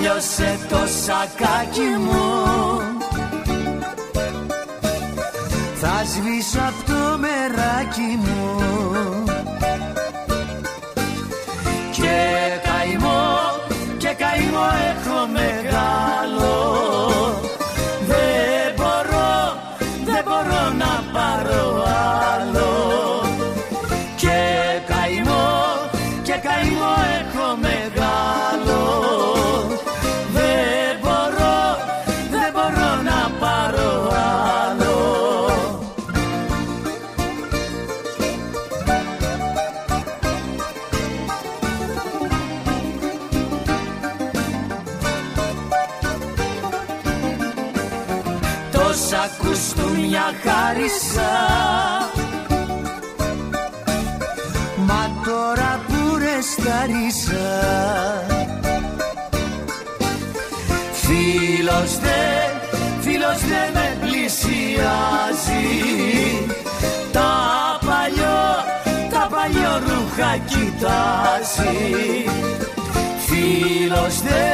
Λιώσε το σακάκι μου. Θα σβήσω απ' το μεράκι μου. Και καημό, και καημό έχω μεγάλο Τόσα κουστούμια χάρισα. Μα τώρα που ρεσταρίσα Φίλος δε, φίλος δε με πλησιάζει. Τα παλιό, τα παλιό ρούχα κοιτάζει. Φίλος δε,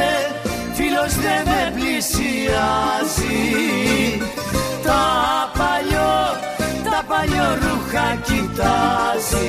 φίλος δε με πλησιάζει ρούχα κοιτάζει.